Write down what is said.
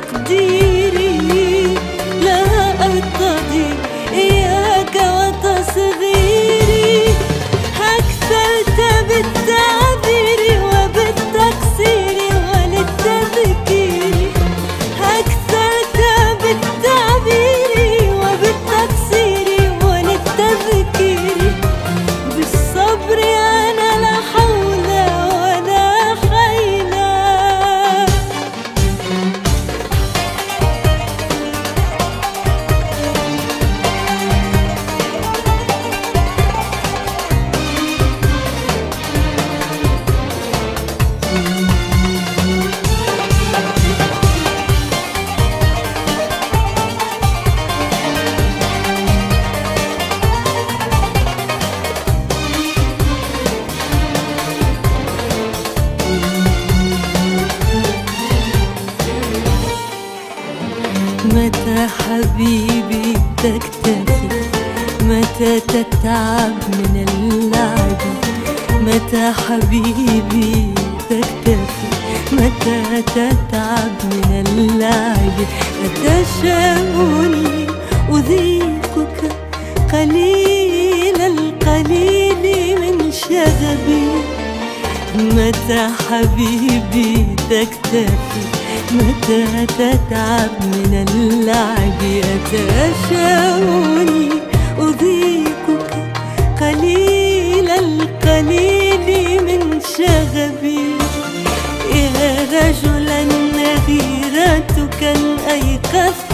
takdir بدك تاخد متى تتعب من اللعب؟ متى حبيبي بدك تاخد متى تتعب من اللعب؟ متى شاور متى حبيبي تكتفي؟ متى تتعب من اللعب؟ أتشاوني أضيقك قليل القليل من شغبي يا إيه رجلا نذيرتك أيقظت